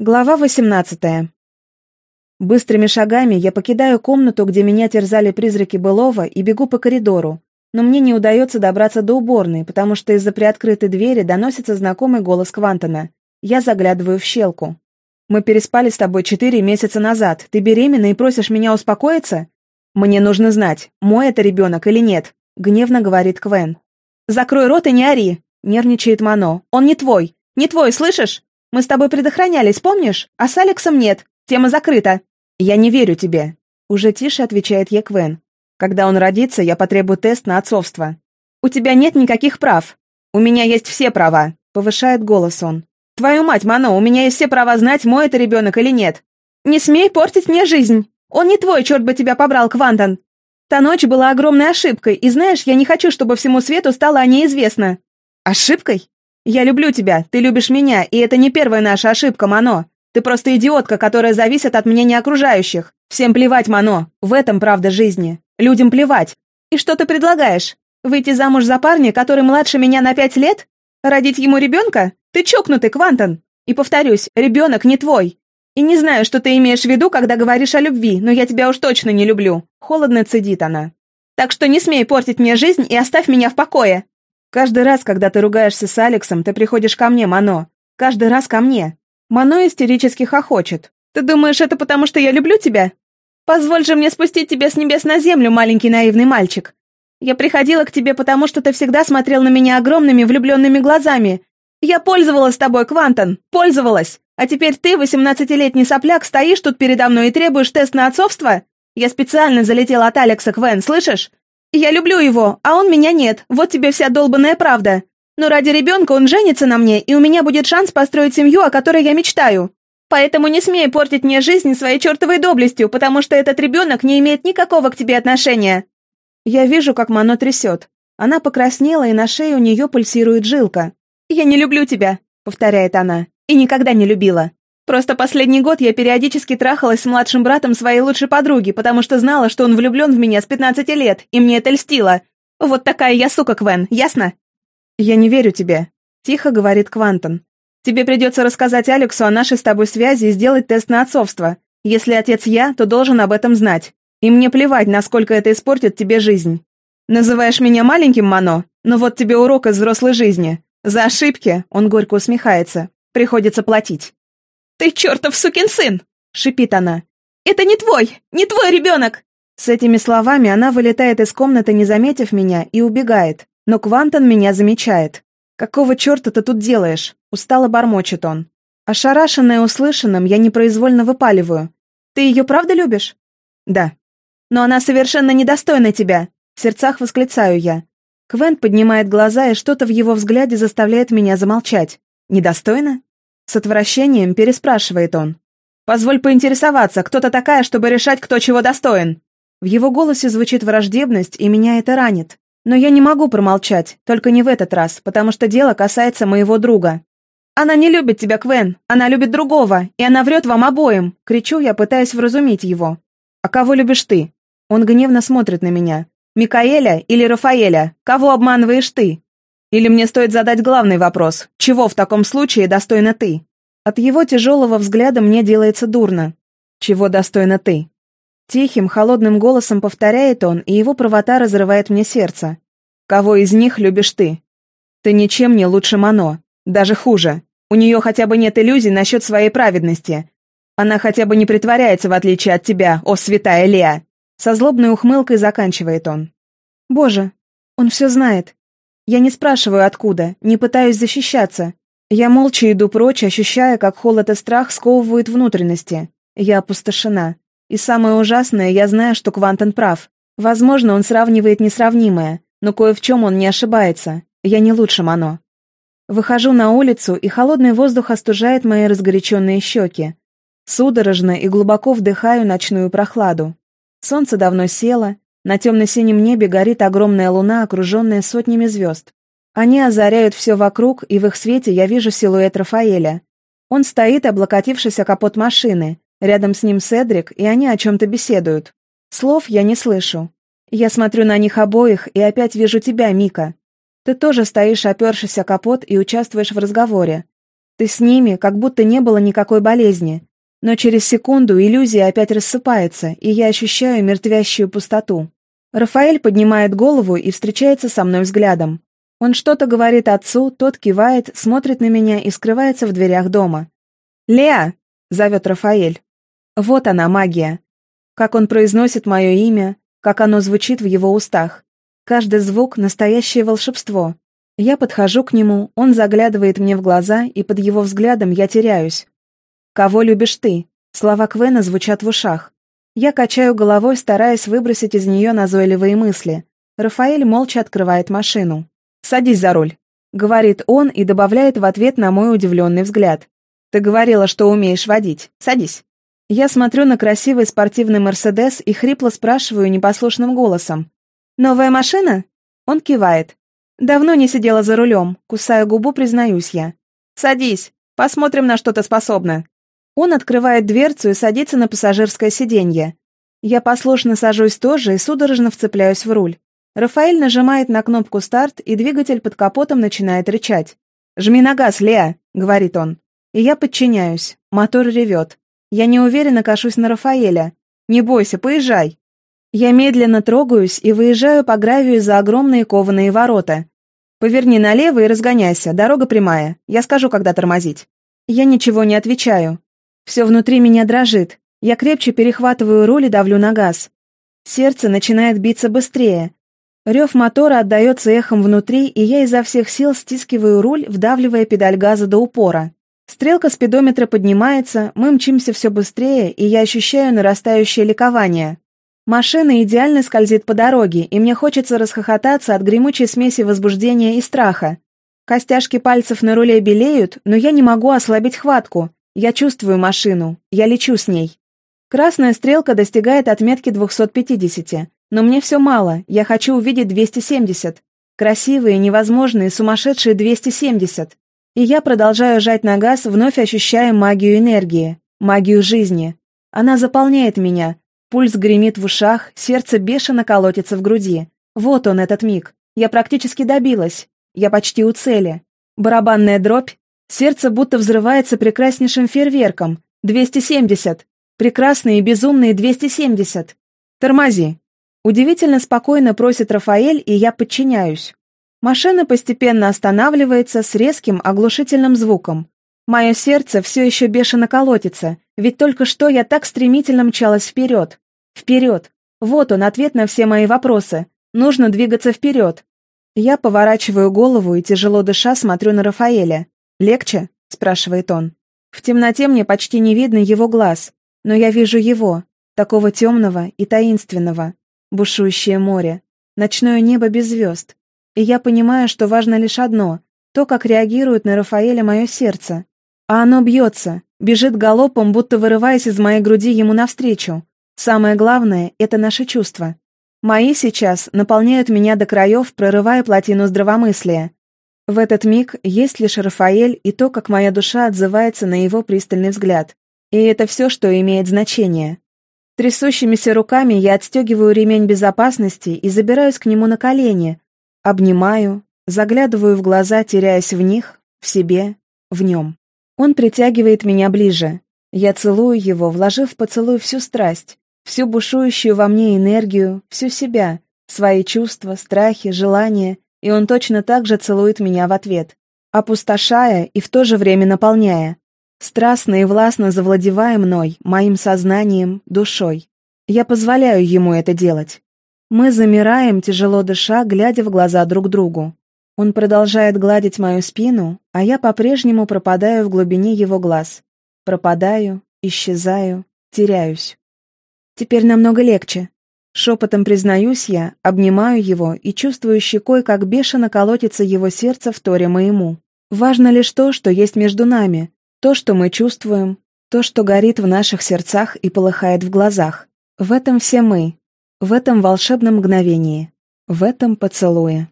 Глава 18. Быстрыми шагами я покидаю комнату, где меня терзали призраки былого, и бегу по коридору. Но мне не удается добраться до уборной, потому что из-за приоткрытой двери доносится знакомый голос Квантона. Я заглядываю в щелку. «Мы переспали с тобой четыре месяца назад. Ты беременна и просишь меня успокоиться?» «Мне нужно знать, мой это ребенок или нет», — гневно говорит Квен. «Закрой рот и не ори», — нервничает Мано. «Он не твой. Не твой, слышишь?» Мы с тобой предохранялись, помнишь? А с Алексом нет. Тема закрыта. Я не верю тебе. Уже тише отвечает Еквен. Когда он родится, я потребую тест на отцовство. У тебя нет никаких прав. У меня есть все права. Повышает голос он. Твою мать, Мано, у меня есть все права знать, мой это ребенок или нет. Не смей портить мне жизнь. Он не твой, черт бы тебя побрал, Квантон. Та ночь была огромной ошибкой, и знаешь, я не хочу, чтобы всему свету стало о ней известно. Ошибкой? «Я люблю тебя, ты любишь меня, и это не первая наша ошибка, Мано. Ты просто идиотка, которая зависит от мнения окружающих. Всем плевать, Мано, в этом правда жизни. Людям плевать. И что ты предлагаешь? Выйти замуж за парня, который младше меня на пять лет? Родить ему ребенка? Ты чокнутый, Квантон. И повторюсь, ребенок не твой. И не знаю, что ты имеешь в виду, когда говоришь о любви, но я тебя уж точно не люблю. Холодно цедит она. Так что не смей портить мне жизнь и оставь меня в покое. Каждый раз, когда ты ругаешься с Алексом, ты приходишь ко мне, Мано. Каждый раз ко мне. Мано истерически хохочет. Ты думаешь, это потому, что я люблю тебя? Позволь же мне спустить тебя с небес на землю, маленький наивный мальчик. Я приходила к тебе, потому что ты всегда смотрел на меня огромными влюбленными глазами. Я пользовалась тобой, Квантон, пользовалась. А теперь ты, восемнадцатилетний сопляк, стоишь тут передо мной и требуешь тест на отцовство? Я специально залетела от Алекса Квен, слышишь? Я люблю его, а он меня нет. Вот тебе вся долбанная правда. Но ради ребенка он женится на мне, и у меня будет шанс построить семью, о которой я мечтаю. Поэтому не смей портить мне жизнь своей чертовой доблестью, потому что этот ребенок не имеет никакого к тебе отношения. Я вижу, как Мано трясет. Она покраснела, и на шее у нее пульсирует жилка. «Я не люблю тебя», — повторяет она, — «и никогда не любила. Просто последний год я периодически трахалась с младшим братом своей лучшей подруги, потому что знала, что он влюблен в меня с 15 лет, и мне это льстило. Вот такая я сука, Квен, ясно? Я не верю тебе, тихо говорит Квантон. Тебе придется рассказать Алексу о нашей с тобой связи и сделать тест на отцовство. Если отец я, то должен об этом знать. И мне плевать, насколько это испортит тебе жизнь. Называешь меня маленьким, Мано? Но вот тебе урок из взрослой жизни. За ошибки, он горько усмехается, приходится платить. «Ты чертов сукин сын!» — шипит она. «Это не твой! Не твой ребенок!» С этими словами она вылетает из комнаты, не заметив меня, и убегает. Но Квантон меня замечает. «Какого черта ты тут делаешь?» — устало бормочет он. Ошарашенная услышанным, я непроизвольно выпаливаю. «Ты ее правда любишь?» «Да». «Но она совершенно недостойна тебя!» В сердцах восклицаю я. Квент поднимает глаза, и что-то в его взгляде заставляет меня замолчать. «Недостойна?» С отвращением переспрашивает он. «Позволь поинтересоваться, кто то такая, чтобы решать, кто чего достоин?» В его голосе звучит враждебность, и меня это ранит. Но я не могу промолчать, только не в этот раз, потому что дело касается моего друга. «Она не любит тебя, Квен, она любит другого, и она врет вам обоим!» Кричу я, пытаясь вразумить его. «А кого любишь ты?» Он гневно смотрит на меня. «Микаэля или Рафаэля? Кого обманываешь ты?» Или мне стоит задать главный вопрос, чего в таком случае достойна ты? От его тяжелого взгляда мне делается дурно. Чего достойна ты? Тихим, холодным голосом повторяет он, и его правота разрывает мне сердце. Кого из них любишь ты? Ты ничем не лучше Мано. Даже хуже. У нее хотя бы нет иллюзий насчет своей праведности. Она хотя бы не притворяется, в отличие от тебя, о святая Леа. Со злобной ухмылкой заканчивает он. Боже, он все знает. Я не спрашиваю, откуда, не пытаюсь защищаться. Я молча иду прочь, ощущая, как холод и страх сковывают внутренности. Я опустошена. И самое ужасное, я знаю, что Квантон прав. Возможно, он сравнивает несравнимое, но кое в чем он не ошибается. Я не лучше Мано. Выхожу на улицу, и холодный воздух остужает мои разгоряченные щеки. Судорожно и глубоко вдыхаю ночную прохладу. Солнце давно село, на темно-синем небе горит огромная луна, окруженная сотнями звезд. Они озаряют все вокруг, и в их свете я вижу силуэт Рафаэля. Он стоит, облокотившись о капот машины. Рядом с ним Седрик, и они о чем-то беседуют. Слов я не слышу. Я смотрю на них обоих и опять вижу тебя, Мика. Ты тоже стоишь, опершись о капот, и участвуешь в разговоре. Ты с ними, как будто не было никакой болезни. Но через секунду иллюзия опять рассыпается, и я ощущаю мертвящую пустоту. Рафаэль поднимает голову и встречается со мной взглядом. Он что-то говорит отцу, тот кивает, смотрит на меня и скрывается в дверях дома. «Леа!» — зовет Рафаэль. Вот она, магия. Как он произносит мое имя, как оно звучит в его устах. Каждый звук — настоящее волшебство. Я подхожу к нему, он заглядывает мне в глаза, и под его взглядом я теряюсь. «Кого любишь ты?» Слова Квена звучат в ушах. Я качаю головой, стараясь выбросить из нее назойливые мысли. Рафаэль молча открывает машину. «Садись за руль», — говорит он и добавляет в ответ на мой удивленный взгляд. Ты говорила, что умеешь водить. Садись. Я смотрю на красивый спортивный Мерседес и хрипло спрашиваю непослушным голосом. «Новая машина?» Он кивает. «Давно не сидела за рулем. Кусаю губу, признаюсь я. Садись. Посмотрим, на что ты способна». Он открывает дверцу и садится на пассажирское сиденье. Я послушно сажусь тоже и судорожно вцепляюсь в руль. Рафаэль нажимает на кнопку «Старт», и двигатель под капотом начинает рычать. «Жми на газ, Леа», — говорит он. И я подчиняюсь. Мотор ревет. Я неуверенно кашусь на Рафаэля. «Не бойся, поезжай!» Я медленно трогаюсь и выезжаю по гравию за огромные кованые ворота. «Поверни налево и разгоняйся, дорога прямая. Я скажу, когда тормозить». Я ничего не отвечаю. Все внутри меня дрожит. Я крепче перехватываю руль и давлю на газ. Сердце начинает биться быстрее. Рев мотора отдается эхом внутри, и я изо всех сил стискиваю руль, вдавливая педаль газа до упора. Стрелка спидометра поднимается, мы мчимся все быстрее, и я ощущаю нарастающее ликование. Машина идеально скользит по дороге, и мне хочется расхохотаться от гремучей смеси возбуждения и страха. Костяшки пальцев на руле белеют, но я не могу ослабить хватку. Я чувствую машину, я лечу с ней. Красная стрелка достигает отметки 250, но мне все мало, я хочу увидеть 270. Красивые, невозможные, сумасшедшие 270. И я продолжаю жать на газ, вновь ощущая магию энергии, магию жизни. Она заполняет меня. Пульс гремит в ушах, сердце бешено колотится в груди. Вот он, этот миг. Я практически добилась. Я почти у цели. Барабанная дробь. Сердце будто взрывается прекраснейшим фейерверком. 270. Прекрасные и безумные 270. Тормози. Удивительно спокойно просит Рафаэль, и я подчиняюсь. Машина постепенно останавливается с резким оглушительным звуком. Мое сердце все еще бешено колотится, ведь только что я так стремительно мчалась вперед. Вперед. Вот он, ответ на все мои вопросы. Нужно двигаться вперед. Я поворачиваю голову и, тяжело дыша, смотрю на Рафаэля. «Легче?» – спрашивает он. В темноте мне почти не видно его глаз, но я вижу его, такого темного и таинственного. Бушующее море, ночное небо без звезд, и я понимаю, что важно лишь одно — то, как реагирует на Рафаэля мое сердце. А оно бьется, бежит галопом, будто вырываясь из моей груди ему навстречу. Самое главное — это наши чувства. Мои сейчас наполняют меня до краев, прорывая плотину здравомыслия. В этот миг есть лишь Рафаэль и то, как моя душа отзывается на его пристальный взгляд. И это все, что имеет значение. Трясущимися руками я отстегиваю ремень безопасности и забираюсь к нему на колени, Обнимаю, заглядываю в глаза, теряясь в них, в себе, в нем. Он притягивает меня ближе. Я целую его, вложив в поцелуй всю страсть, всю бушующую во мне энергию, всю себя, свои чувства, страхи, желания, и он точно так же целует меня в ответ, опустошая и в то же время наполняя, страстно и властно завладевая мной, моим сознанием, душой. Я позволяю ему это делать. Мы замираем, тяжело дыша, глядя в глаза друг другу. Он продолжает гладить мою спину, а я по-прежнему пропадаю в глубине его глаз. Пропадаю, исчезаю, теряюсь. Теперь намного легче. Шепотом признаюсь я, обнимаю его и чувствую щекой, как бешено колотится его сердце в торе моему. Важно лишь то, что есть между нами, то, что мы чувствуем, то, что горит в наших сердцах и полыхает в глазах. В этом все мы, в этом волшебном мгновении, в этом поцелуе.